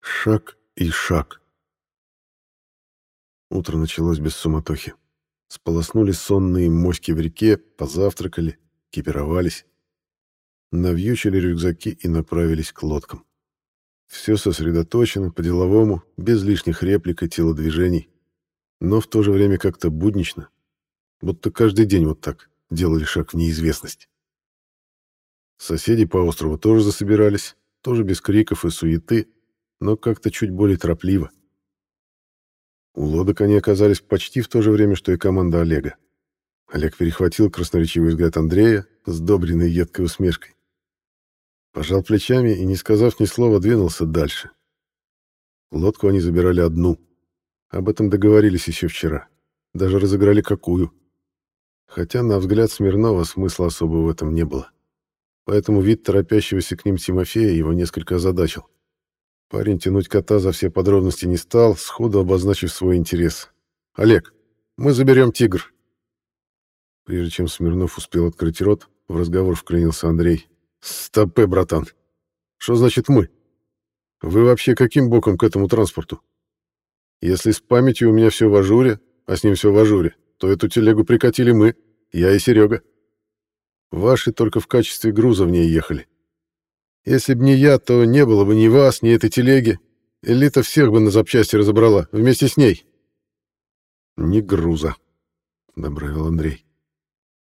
Шаг и шаг. Утро началось без суматохи. Сполоснули сонные моськи в реке, позавтракали, кипировались. Навьючили рюкзаки и направились к лодкам. Все сосредоточено, по-деловому, без лишних реплик и телодвижений. Но в то же время как-то буднично. Будто каждый день вот так делали шаг в неизвестность. Соседи по острову тоже засобирались, тоже без криков и суеты, но как-то чуть более торопливо. У лодок они оказались почти в то же время, что и команда Олега. Олег перехватил красноречивый взгляд Андрея, сдобренный едкой усмешкой. Пожал плечами и, не сказав ни слова, двинулся дальше. Лодку они забирали одну. Об этом договорились еще вчера. Даже разыграли какую. Хотя, на взгляд Смирнова, смысла особого в этом не было. Поэтому вид торопящегося к ним Тимофея его несколько озадачил. Парень тянуть кота за все подробности не стал, сходу обозначив свой интерес. «Олег, мы заберем тигр». Прежде чем Смирнов успел открыть рот, в разговор вклинился Андрей. «Стопэ, братан. Что значит «мы»? Вы вообще каким боком к этому транспорту? Если с памятью у меня все в ажуре, а с ним все в ажуре, то эту телегу прикатили мы, я и Серега. Ваши только в качестве груза в ней ехали. Если б не я, то не было бы ни вас, ни этой телеги. Элита всех бы на запчасти разобрала, вместе с ней. Не груза, — добавил Андрей.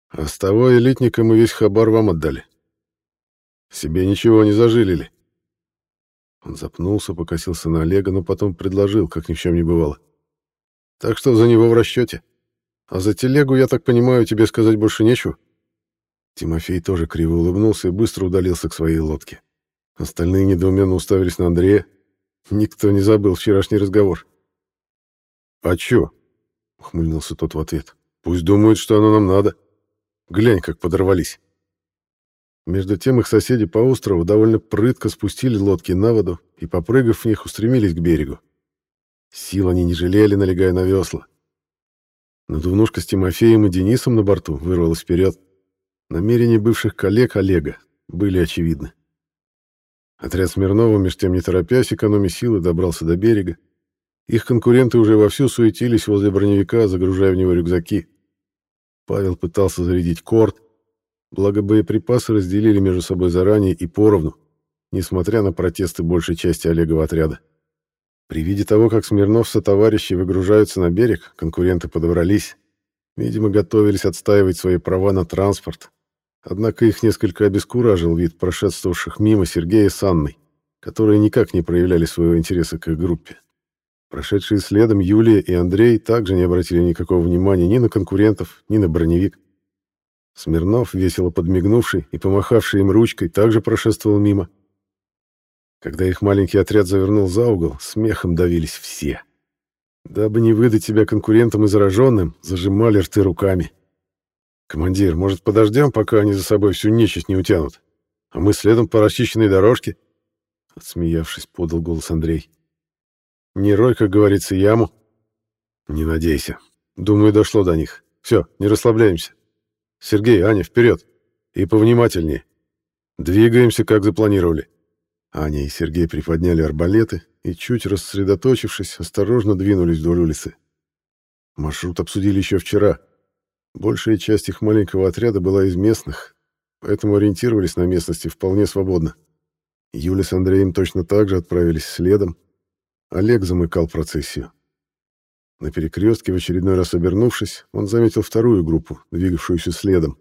А с того элитника мы весь хабар вам отдали. Себе ничего не зажилили. Он запнулся, покосился на Олега, но потом предложил, как ни в чем не бывало. Так что за него в расчете. А за телегу, я так понимаю, тебе сказать больше нечего? Тимофей тоже криво улыбнулся и быстро удалился к своей лодке. Остальные недоуменно уставились на Андрея. Никто не забыл вчерашний разговор. «А чё?» — ухмыльнулся тот в ответ. «Пусть думают, что оно нам надо. Глянь, как подорвались». Между тем их соседи по острову довольно прытко спустили лодки на воду и, попрыгав в них, устремились к берегу. Сил они не жалели, налегая на весла. Надувнушка с Тимофеем и Денисом на борту вырвалась вперед. Намерения бывших коллег Олега были очевидны. Отряд Смирнова, меж тем не торопясь, экономя силы, добрался до берега. Их конкуренты уже вовсю суетились возле броневика, загружая в него рюкзаки. Павел пытался зарядить корт, Благо боеприпасы разделили между собой заранее и поровну, несмотря на протесты большей части Олегова отряда. При виде того, как Смирнов со товарищи выгружаются на берег, конкуренты подобрались. Видимо, готовились отстаивать свои права на транспорт. Однако их несколько обескуражил вид прошествовавших мимо Сергея с Анной, которые никак не проявляли своего интереса к их группе. Прошедшие следом Юлия и Андрей также не обратили никакого внимания ни на конкурентов, ни на броневик. Смирнов, весело подмигнувший и помахавший им ручкой, также прошествовал мимо. Когда их маленький отряд завернул за угол, смехом давились все. Дабы не выдать себя конкурентам и зараженным, зажимали рты руками. «Командир, может, подождем, пока они за собой всю нечисть не утянут? А мы следом по расчищенной дорожке?» Отсмеявшись, подал голос Андрей. «Не рой, как говорится, яму». «Не надейся. Думаю, дошло до них. Все, не расслабляемся. Сергей, Аня, вперед! И повнимательнее. Двигаемся, как запланировали. Аня и Сергей приподняли арбалеты и, чуть рассредоточившись, осторожно двинулись вдоль улицы. Маршрут обсудили еще вчера. Большая часть их маленького отряда была из местных, поэтому ориентировались на местности вполне свободно. Юля с Андреем точно так же отправились следом. Олег замыкал процессию. На перекрестке, в очередной раз обернувшись, он заметил вторую группу, двигавшуюся следом.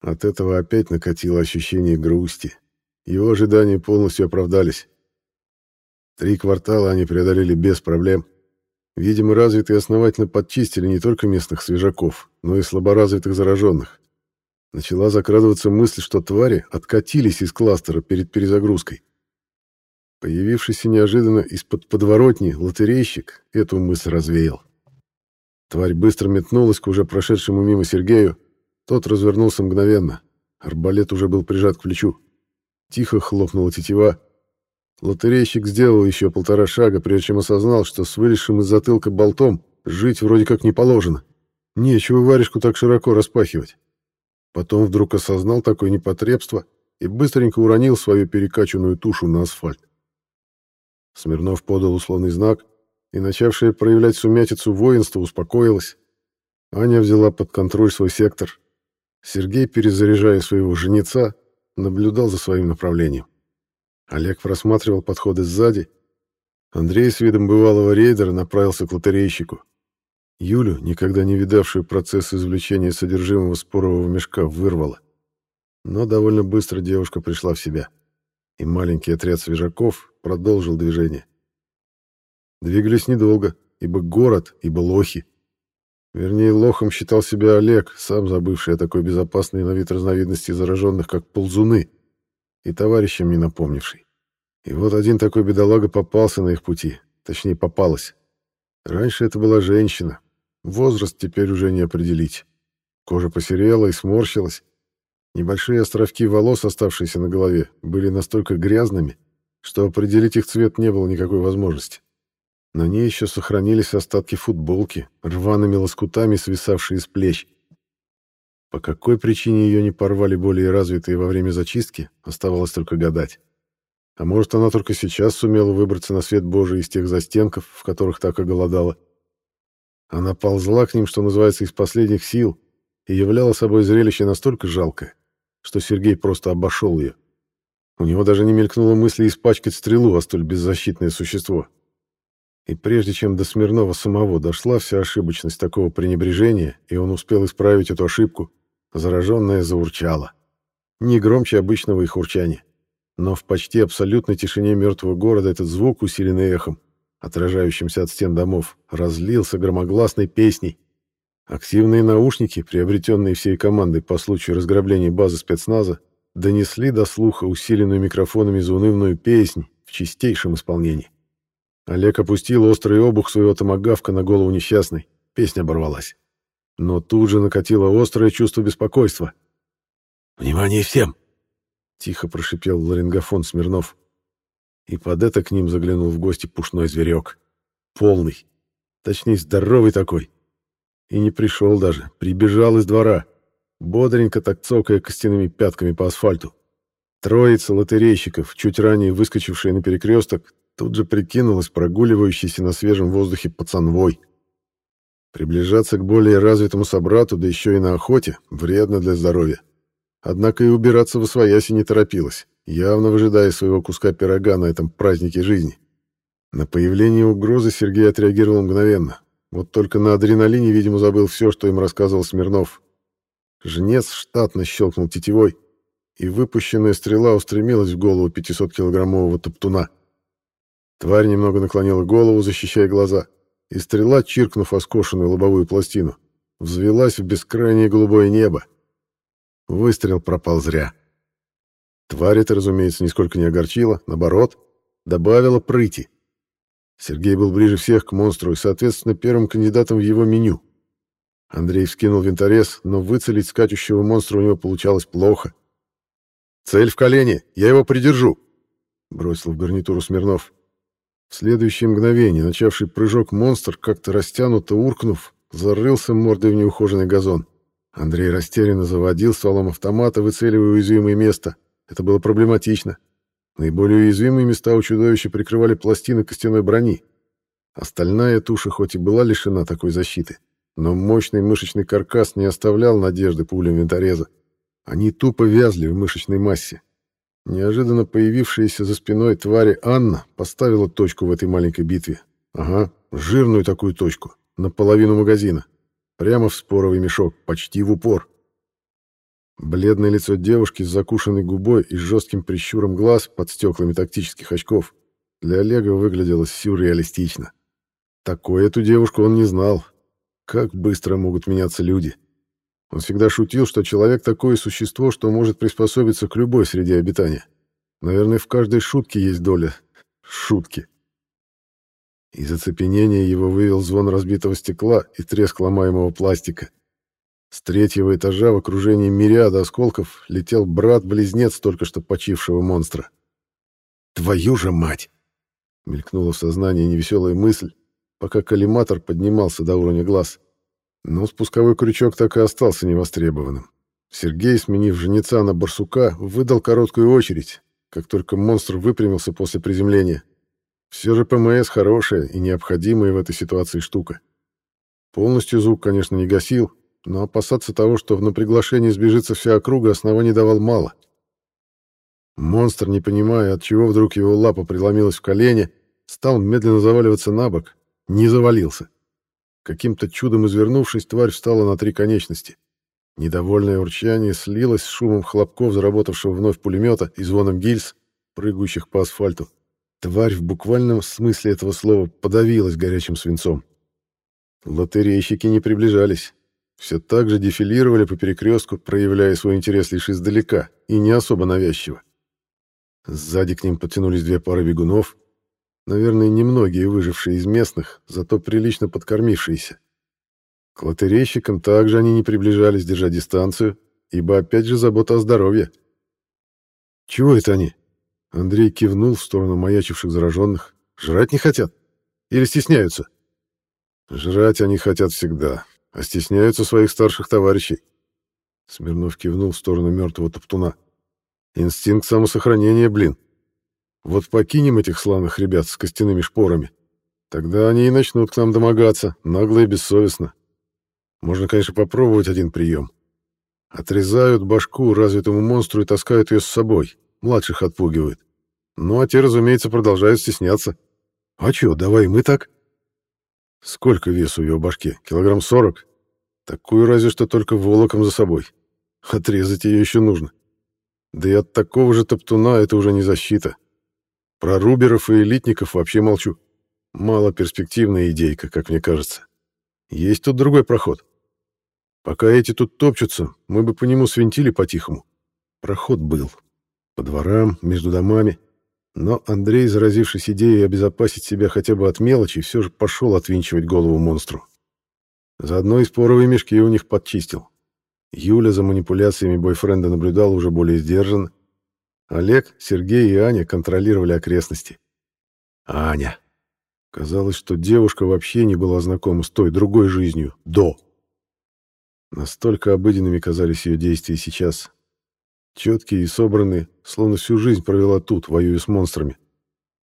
От этого опять накатило ощущение грусти. Его ожидания полностью оправдались. Три квартала они преодолели без проблем. Видимо, развитые основательно подчистили не только местных свежаков, но и слаборазвитых зараженных. Начала закрадываться мысль, что твари откатились из кластера перед перезагрузкой. Появившийся неожиданно из-под подворотни лотерейщик эту мысль развеял. Тварь быстро метнулась к уже прошедшему мимо Сергею. Тот развернулся мгновенно. Арбалет уже был прижат к плечу. Тихо хлопнула тетива. Лотерейщик сделал еще полтора шага, прежде чем осознал, что с вылезшим из затылка болтом жить вроде как не положено. Нечего варежку так широко распахивать. Потом вдруг осознал такое непотребство и быстренько уронил свою перекачанную тушу на асфальт. Смирнов подал условный знак, и начавшее проявлять сумятицу воинство успокоилось. Аня взяла под контроль свой сектор. Сергей, перезаряжая своего женица, наблюдал за своим направлением. Олег просматривал подходы сзади. Андрей с видом бывалого рейдера направился к лотерейщику. Юлю, никогда не видавшую процесс извлечения содержимого спорового мешка, вырвало. Но довольно быстро девушка пришла в себя, и маленький отряд свежаков продолжил движение. Двигались недолго, ибо город, ибо лохи. Вернее, лохом считал себя Олег, сам забывший о такой безопасной на вид разновидности зараженных, как ползуны, и товарищем не напомнивший. И вот один такой бедолага попался на их пути, точнее, попалась. Раньше это была женщина, возраст теперь уже не определить. Кожа посерела и сморщилась, Небольшие островки волос, оставшиеся на голове, были настолько грязными, что определить их цвет не было никакой возможности. На ней еще сохранились остатки футболки, рваными лоскутами свисавшие с плеч. По какой причине ее не порвали более развитые во время зачистки, оставалось только гадать. А может, она только сейчас сумела выбраться на свет Божий из тех застенков, в которых так оголодала. Она ползла к ним, что называется, из последних сил, и являла собой зрелище настолько жалкое, что Сергей просто обошел ее. У него даже не мелькнуло мысли испачкать стрелу, а столь беззащитное существо. И прежде чем до Смирнова самого дошла вся ошибочность такого пренебрежения, и он успел исправить эту ошибку, зараженная заурчала. Не громче обычного их урчания. Но в почти абсолютной тишине мертвого города этот звук, усиленный эхом, отражающимся от стен домов, разлился громогласной песней, Активные наушники, приобретенные всей командой по случаю разграбления базы спецназа, донесли до слуха усиленную микрофонами заунывную песнь в чистейшем исполнении. Олег опустил острый обух своего томагавка на голову несчастной. Песня оборвалась. Но тут же накатило острое чувство беспокойства. «Внимание всем!» — тихо прошипел ларингофон Смирнов. И под это к ним заглянул в гости пушной зверек. Полный. Точнее, здоровый такой. И не пришел даже, прибежал из двора, бодренько так цокая костяными пятками по асфальту. Троица лотерейщиков, чуть ранее выскочившая на перекресток, тут же прикинулась прогуливающейся на свежем воздухе пацанвой. Приближаться к более развитому собрату, да еще и на охоте, вредно для здоровья. Однако и убираться в освояси не торопилась, явно выжидая своего куска пирога на этом празднике жизни. На появление угрозы Сергей отреагировал мгновенно. Вот только на адреналине, видимо, забыл все, что им рассказывал Смирнов. Жнец штатно щелкнул тетивой, и выпущенная стрела устремилась в голову 500-килограммового топтуна. Тварь немного наклонила голову, защищая глаза, и стрела, чиркнув оскошенную лобовую пластину, взвелась в бескрайнее голубое небо. Выстрел пропал зря. Тварь это, разумеется, нисколько не огорчила, наоборот, добавила прыти. Сергей был ближе всех к монстру и, соответственно, первым кандидатом в его меню. Андрей вскинул винторез, но выцелить скачущего монстра у него получалось плохо. «Цель в колени! Я его придержу!» — бросил в гарнитуру Смирнов. В следующее мгновение начавший прыжок монстр, как-то растянуто уркнув, зарылся мордой в неухоженный газон. Андрей растерянно заводил стволом автомата, выцеливая уязвимое место. Это было проблематично. Наиболее уязвимые места у чудовища прикрывали пластины костяной брони. Остальная туша хоть и была лишена такой защиты, но мощный мышечный каркас не оставлял надежды пулям винтореза. Они тупо вязли в мышечной массе. Неожиданно появившаяся за спиной твари Анна поставила точку в этой маленькой битве. Ага, жирную такую точку, наполовину магазина. Прямо в споровый мешок, почти в упор. Бледное лицо девушки с закушенной губой и жестким прищуром глаз под стеклами тактических очков для Олега выглядело сюрреалистично. Такой эту девушку он не знал. Как быстро могут меняться люди. Он всегда шутил, что человек такое существо, что может приспособиться к любой среде обитания. Наверное, в каждой шутке есть доля шутки. Из оцепенения его вывел звон разбитого стекла и треск ломаемого пластика. С третьего этажа в окружении мириада осколков летел брат-близнец только что почившего монстра. «Твою же мать!» — мелькнула в сознании невеселая мысль, пока коллиматор поднимался до уровня глаз. Но спусковой крючок так и остался невостребованным. Сергей, сменив жнеца на барсука, выдал короткую очередь, как только монстр выпрямился после приземления. Все же ПМС хорошая и необходимая в этой ситуации штука. Полностью звук, конечно, не гасил, но опасаться того, что на приглашение сбежится вся округа, оснований давал мало. Монстр, не понимая, от чего вдруг его лапа преломилась в колени, стал медленно заваливаться на бок, не завалился. Каким-то чудом извернувшись, тварь встала на три конечности. Недовольное урчание слилось с шумом хлопков, заработавшего вновь пулемета и звоном гильз, прыгающих по асфальту. Тварь в буквальном смысле этого слова подавилась горячим свинцом. Лотерейщики не приближались. Все так же дефилировали по перекрестку, проявляя свой интерес лишь издалека и не особо навязчиво. Сзади к ним подтянулись две пары бегунов, наверное, немногие выжившие из местных, зато прилично подкормившиеся. К лотерейщикам также они не приближались, держа дистанцию, ибо опять же забота о здоровье. «Чего это они?» Андрей кивнул в сторону маячивших зараженных. «Жрать не хотят? Или стесняются?» «Жрать они хотят всегда, а стесняются своих старших товарищей». Смирнов кивнул в сторону мертвого топтуна. «Инстинкт самосохранения, блин. Вот покинем этих славных ребят с костяными шпорами. Тогда они и начнут к нам домогаться, нагло и бессовестно. Можно, конечно, попробовать один прием. Отрезают башку развитому монстру и таскают ее с собой. Младших отпугивают. Ну, а те, разумеется, продолжают стесняться. А чё, давай мы так? Сколько весу в его башке? Килограмм сорок? Такую разве что только волоком за собой. Отрезать ее еще нужно. Да и от такого же топтуна это уже не защита. Про руберов и элитников вообще молчу. Мало перспективная идейка, как мне кажется. Есть тут другой проход. Пока эти тут топчутся, мы бы по нему свинтили по-тихому. Проход был. По дворам, между домами. Но Андрей, заразившись идеей обезопасить себя хотя бы от мелочи, все же пошел отвинчивать голову монстру. Заодно и споровые мешки у них подчистил. Юля за манипуляциями бойфренда наблюдал уже более сдержанно. Олег, Сергей и Аня контролировали окрестности. Аня. Казалось, что девушка вообще не была знакома с той другой жизнью до. Настолько обыденными казались ее действия сейчас. Четкие и собранные, словно всю жизнь провела тут, воюя с монстрами.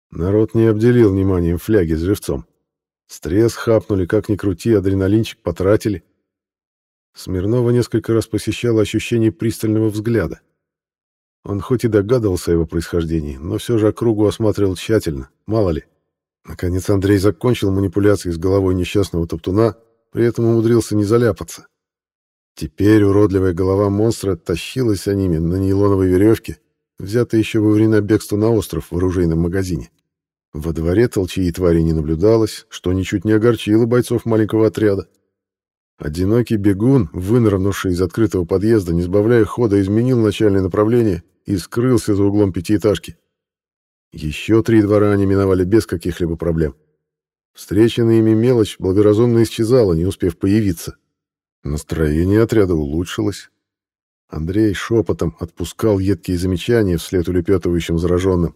Народ не обделил вниманием фляги с живцом. Стресс хапнули, как ни крути, адреналинчик потратили. Смирнова несколько раз посещало ощущение пристального взгляда. Он хоть и догадывался о его происхождении, но все же округу осматривал тщательно, мало ли. Наконец Андрей закончил манипуляции с головой несчастного топтуна, при этом умудрился не заляпаться. Теперь уродливая голова монстра тащилась за ними на нейлоновой веревке, взятой еще во время бегства на остров в оружейном магазине. Во дворе толчьи и твари не наблюдалось, что ничуть не огорчило бойцов маленького отряда. Одинокий бегун, вынырнувший из открытого подъезда, не сбавляя хода, изменил начальное направление и скрылся за углом пятиэтажки. Еще три двора они миновали без каких-либо проблем. Встреченная ими мелочь благоразумно исчезала, не успев появиться. Настроение отряда улучшилось. Андрей шепотом отпускал едкие замечания вслед улепетывающим зараженным.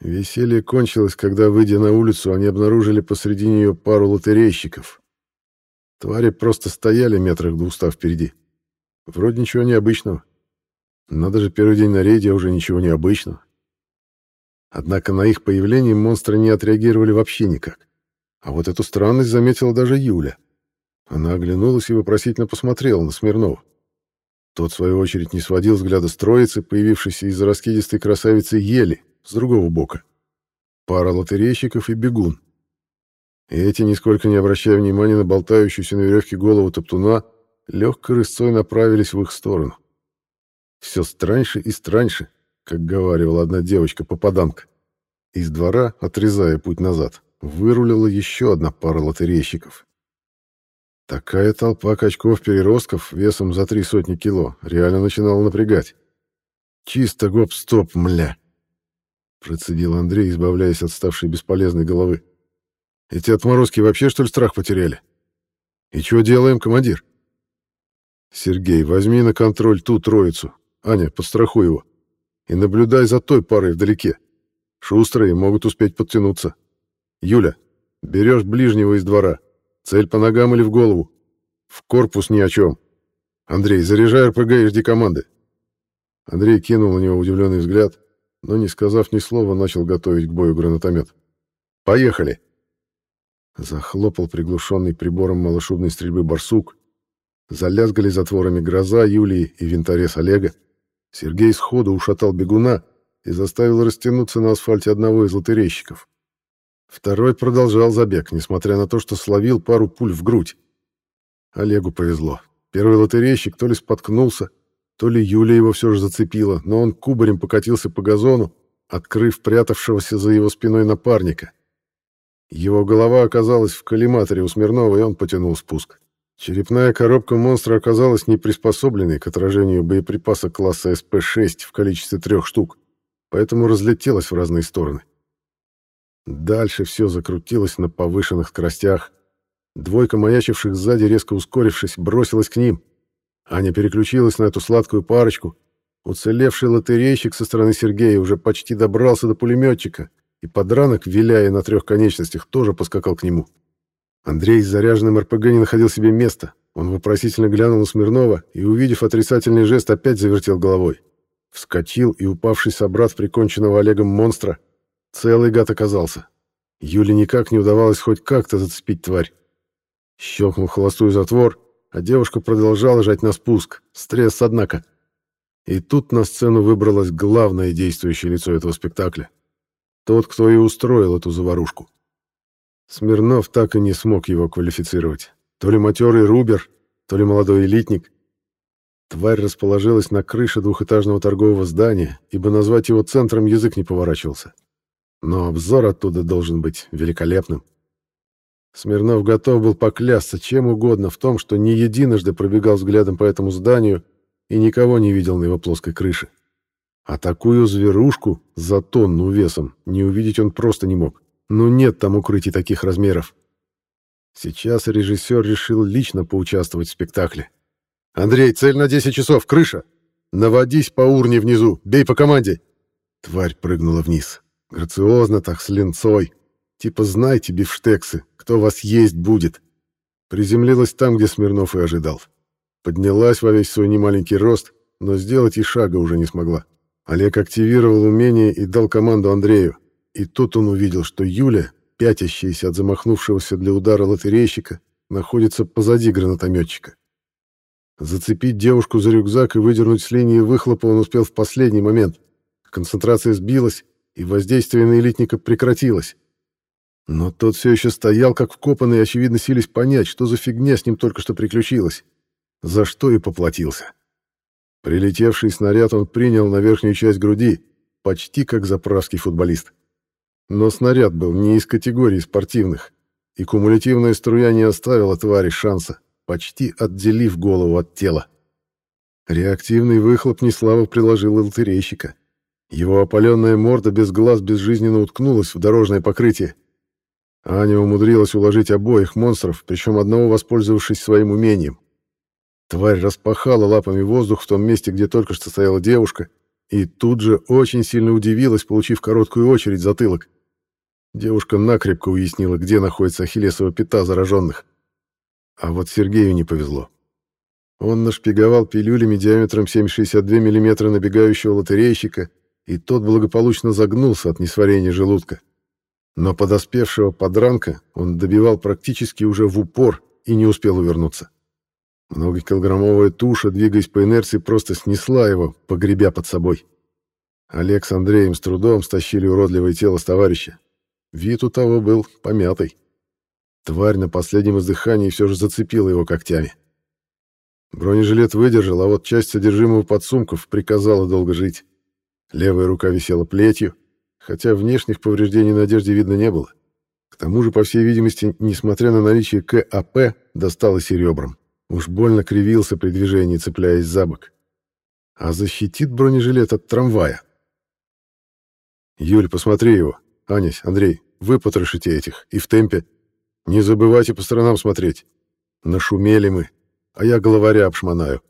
Веселье кончилось, когда, выйдя на улицу, они обнаружили посреди нее пару лотерейщиков. Твари просто стояли метрах двухста впереди. Вроде ничего необычного. Но даже первый день на рейде уже ничего необычного. Однако на их появление монстры не отреагировали вообще никак. А вот эту странность заметила даже Юля. Она оглянулась и вопросительно посмотрела на Смирнова. Тот, в свою очередь, не сводил взгляда с троицы, появившейся из-за раскидистой красавицы Ели, с другого бока. Пара лотерейщиков и бегун. И эти, нисколько не обращая внимания на болтающуюся на веревке голову топтуна, легкой рысцой направились в их сторону. Все страньше и страньше, как говаривала одна девочка-попаданка. Из двора, отрезая путь назад, вырулила еще одна пара лотерейщиков. Такая толпа качков-переростков весом за три сотни кило реально начинала напрягать. «Чисто гоп-стоп, мля!» Процедил Андрей, избавляясь от ставшей бесполезной головы. «Эти отморозки вообще, что ли, страх потеряли? И что делаем, командир?» «Сергей, возьми на контроль ту троицу. Аня, подстрахуй его. И наблюдай за той парой вдалеке. Шустрые могут успеть подтянуться. Юля, берешь ближнего из двора. Цель по ногам или в голову? В корпус ни о чем. Андрей, заряжай РПГ и жди команды. Андрей кинул на него удивленный взгляд, но, не сказав ни слова, начал готовить к бою гранатомет. Поехали!» Захлопал приглушенный прибором малошубной стрельбы барсук. Залязгали затворами гроза Юлии и винторез Олега. Сергей сходу ушатал бегуна и заставил растянуться на асфальте одного из лотерейщиков. Второй продолжал забег, несмотря на то, что словил пару пуль в грудь. Олегу повезло. Первый лотерейщик то ли споткнулся, то ли Юля его все же зацепила, но он кубарем покатился по газону, открыв прятавшегося за его спиной напарника. Его голова оказалась в коллиматоре у Смирнова, и он потянул спуск. Черепная коробка монстра оказалась не приспособленной к отражению боеприпаса класса СП-6 в количестве трех штук, поэтому разлетелась в разные стороны. Дальше все закрутилось на повышенных скоростях. Двойка, маячивших сзади, резко ускорившись, бросилась к ним. Аня переключилась на эту сладкую парочку. Уцелевший лотерейщик со стороны Сергея уже почти добрался до пулеметчика, и подранок, виляя на трех конечностях, тоже поскакал к нему. Андрей с заряженным РПГ не находил себе места. Он вопросительно глянул на Смирнова и, увидев отрицательный жест, опять завертел головой. Вскочил и, упавший собрат приконченного Олегом монстра, целый гад оказался. Юле никак не удавалось хоть как-то зацепить тварь. Щелкнул холостую затвор, а девушка продолжала жать на спуск. Стресс, однако. И тут на сцену выбралось главное действующее лицо этого спектакля. Тот, кто и устроил эту заварушку. Смирнов так и не смог его квалифицировать. То ли матерый рубер, то ли молодой элитник. Тварь расположилась на крыше двухэтажного торгового здания, ибо назвать его центром язык не поворачивался. Но обзор оттуда должен быть великолепным. Смирнов готов был поклясться чем угодно в том, что не единожды пробегал взглядом по этому зданию и никого не видел на его плоской крыше. А такую зверушку за тонну весом не увидеть он просто не мог. Ну нет там укрытий таких размеров. Сейчас режиссер решил лично поучаствовать в спектакле. «Андрей, цель на 10 часов, крыша! Наводись по урне внизу, бей по команде!» Тварь прыгнула вниз. Грациозно так, с ленцой. Типа знайте, бифштексы, кто вас есть будет. Приземлилась там, где Смирнов и ожидал. Поднялась во весь свой немаленький рост, но сделать и шага уже не смогла. Олег активировал умение и дал команду Андрею. И тут он увидел, что Юля, пятящаяся от замахнувшегося для удара лотерейщика, находится позади гранатометчика. Зацепить девушку за рюкзак и выдернуть с линии выхлопа он успел в последний момент. Концентрация сбилась, и воздействие на элитника прекратилось. Но тот все еще стоял, как вкопанный, и, очевидно, сились понять, что за фигня с ним только что приключилась. За что и поплатился. Прилетевший снаряд он принял на верхнюю часть груди, почти как заправский футболист. Но снаряд был не из категории спортивных, и кумулятивная струя не оставила твари шанса, почти отделив голову от тела. Реактивный выхлоп неслава приложил лотерейщика. Его опаленная морда без глаз безжизненно уткнулась в дорожное покрытие. Аня умудрилась уложить обоих монстров, причем одного воспользовавшись своим умением. Тварь распахала лапами воздух в том месте, где только что стояла девушка, и тут же очень сильно удивилась, получив короткую очередь затылок. Девушка накрепко уяснила, где находится ахиллесова пята зараженных. А вот Сергею не повезло. Он нашпиговал пилюлями диаметром 7,62 мм набегающего лотерейщика, и тот благополучно загнулся от несварения желудка. Но подоспевшего подранка он добивал практически уже в упор и не успел увернуться. Многокилограммовая туша, двигаясь по инерции, просто снесла его, погребя под собой. Олег с Андреем с трудом стащили уродливое тело с товарища. Вид у того был помятый. Тварь на последнем издыхании все же зацепила его когтями. Бронежилет выдержал, а вот часть содержимого подсумков приказала долго жить. Левая рука висела плетью, хотя внешних повреждений на одежде видно не было. К тому же, по всей видимости, несмотря на наличие КАП, досталось и ребрам. Уж больно кривился при движении, цепляясь за бок. А защитит бронежилет от трамвая. «Юль, посмотри его. Анись, Андрей, вы потрошите этих. И в темпе. Не забывайте по сторонам смотреть. Нашумели мы, а я головаря обшмонаю».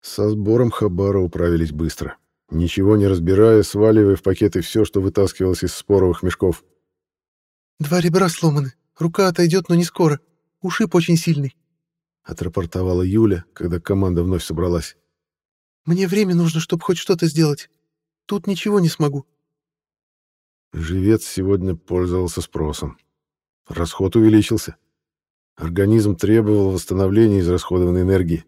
Со сбором Хабара управились быстро ничего не разбирая, сваливая в пакеты все, что вытаскивалось из споровых мешков. «Два ребра сломаны. Рука отойдет, но не скоро. Ушиб очень сильный», — отрапортовала Юля, когда команда вновь собралась. «Мне время нужно, чтобы хоть что-то сделать. Тут ничего не смогу». Живец сегодня пользовался спросом. Расход увеличился. Организм требовал восстановления израсходованной энергии.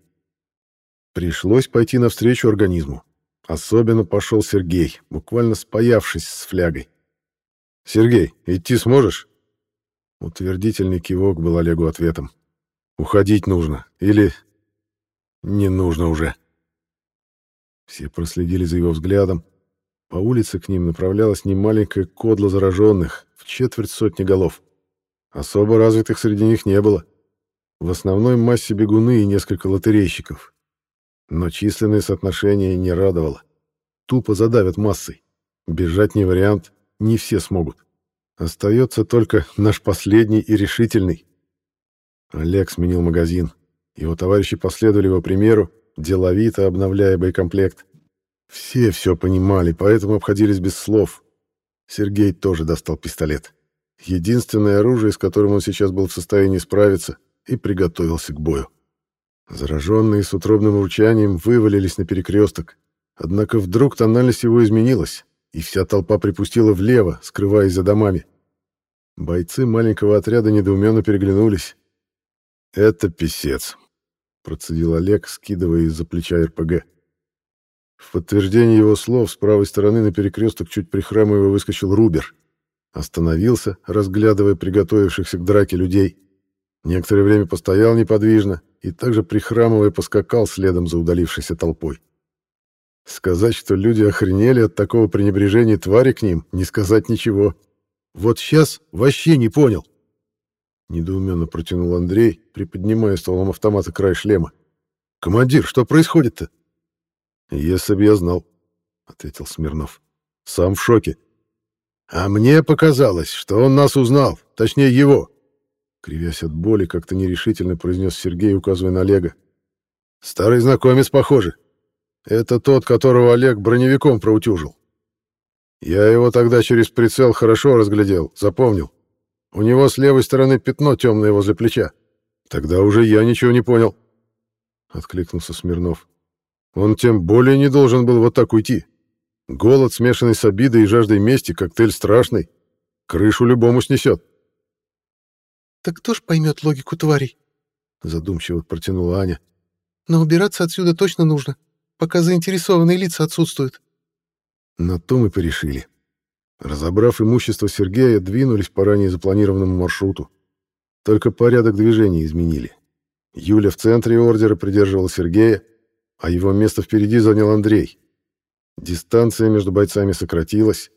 Пришлось пойти навстречу организму. Особенно пошел Сергей, буквально спаявшись с флягой. «Сергей, идти сможешь?» Утвердительный кивок был Олегу ответом. «Уходить нужно. Или не нужно уже?» Все проследили за его взглядом. По улице к ним направлялась немаленькая кодла зараженных, в четверть сотни голов. Особо развитых среди них не было. В основной массе бегуны и несколько лотерейщиков. Но численное соотношение не радовало. Тупо задавят массой. Бежать не вариант, не все смогут. Остается только наш последний и решительный. Олег сменил магазин. Его товарищи последовали его примеру, деловито обновляя боекомплект. Все все понимали, поэтому обходились без слов. Сергей тоже достал пистолет. Единственное оружие, с которым он сейчас был в состоянии справиться, и приготовился к бою. Зараженные с утробным урчанием вывалились на перекресток. Однако вдруг тональность его изменилась, и вся толпа припустила влево, скрываясь за домами. Бойцы маленького отряда недоуменно переглянулись. «Это писец», — процедил Олег, скидывая из-за плеча РПГ. В подтверждение его слов с правой стороны на перекресток чуть прихрамывая выскочил Рубер. Остановился, разглядывая приготовившихся к драке людей. Некоторое время постоял неподвижно и также прихрамывая поскакал следом за удалившейся толпой. Сказать, что люди охренели от такого пренебрежения твари к ним, не сказать ничего. Вот сейчас вообще не понял. Недоуменно протянул Андрей, приподнимая стволом автомата край шлема. «Командир, что происходит-то?» «Если бы я знал», — ответил Смирнов. «Сам в шоке». «А мне показалось, что он нас узнал, точнее его», — кривясь от боли, как-то нерешительно произнес Сергей, указывая на Олега. «Старый знакомец, похоже. Это тот, которого Олег броневиком проутюжил. Я его тогда через прицел хорошо разглядел, запомнил. У него с левой стороны пятно темное возле плеча. Тогда уже я ничего не понял. Откликнулся Смирнов. Он тем более не должен был вот так уйти. Голод, смешанный с обидой и жаждой мести, коктейль страшный. Крышу любому снесет. «Так кто ж поймет логику тварей?» Задумчиво протянула Аня. «Но убираться отсюда точно нужно пока заинтересованные лица отсутствуют. На то мы порешили. Разобрав имущество Сергея, двинулись по ранее запланированному маршруту. Только порядок движения изменили. Юля в центре ордера придерживала Сергея, а его место впереди занял Андрей. Дистанция между бойцами сократилась.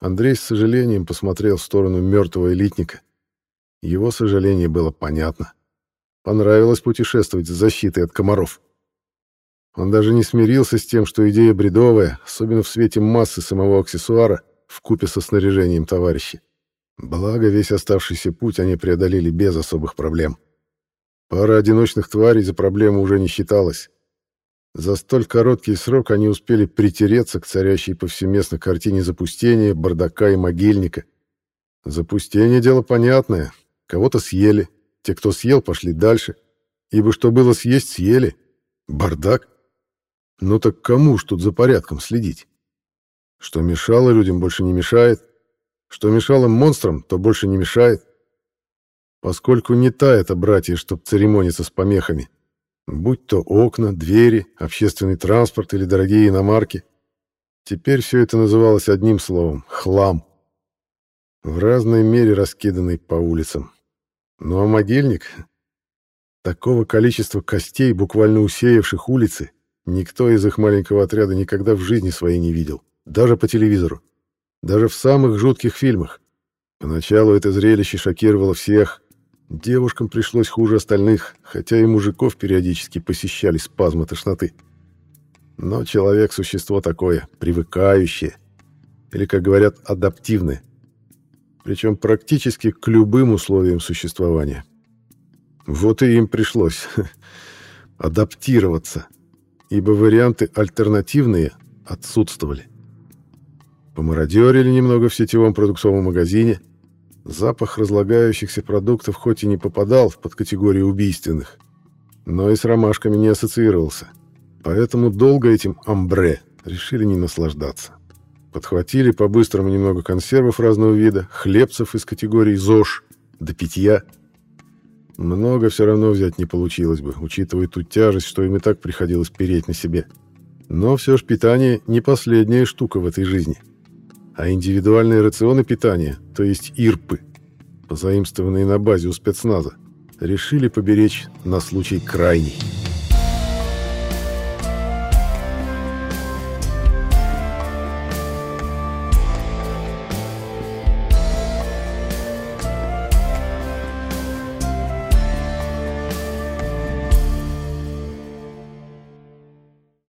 Андрей с сожалением посмотрел в сторону мертвого элитника. Его сожаление было понятно. Понравилось путешествовать с защитой от комаров. Он даже не смирился с тем, что идея бредовая, особенно в свете массы самого аксессуара, в купе со снаряжением товарища. Благо, весь оставшийся путь они преодолели без особых проблем. Пара одиночных тварей за проблему уже не считалась. За столь короткий срок они успели притереться к царящей повсеместно картине запустения, бардака и могильника. Запустение — дело понятное. Кого-то съели. Те, кто съел, пошли дальше. Ибо что было съесть, съели. Бардак. Ну так кому ж тут за порядком следить? Что мешало людям, больше не мешает. Что мешало монстрам, то больше не мешает. Поскольку не та это братья, чтоб церемониться с помехами. Будь то окна, двери, общественный транспорт или дорогие иномарки. Теперь все это называлось одним словом — хлам. В разной мере раскиданный по улицам. Ну а могильник? Такого количества костей, буквально усеявших улицы, Никто из их маленького отряда никогда в жизни своей не видел, даже по телевизору, даже в самых жутких фильмах. Поначалу это зрелище шокировало всех. Девушкам пришлось хуже остальных, хотя и мужиков периодически посещали спазмы тошноты. Но человек — существо такое, привыкающее, или, как говорят, адаптивное. Причем практически к любым условиям существования. Вот и им пришлось адаптироваться — ибо варианты альтернативные отсутствовали. Помародерили немного в сетевом продуктовом магазине. Запах разлагающихся продуктов хоть и не попадал в подкатегорию убийственных, но и с ромашками не ассоциировался. Поэтому долго этим амбре решили не наслаждаться. Подхватили по-быстрому немного консервов разного вида, хлебцев из категории ЗОЖ, до питья. Много все равно взять не получилось бы, учитывая ту тяжесть, что им и так приходилось переть на себе. Но все же питание не последняя штука в этой жизни. А индивидуальные рационы питания, то есть ИРПы, позаимствованные на базе у спецназа, решили поберечь на случай крайний.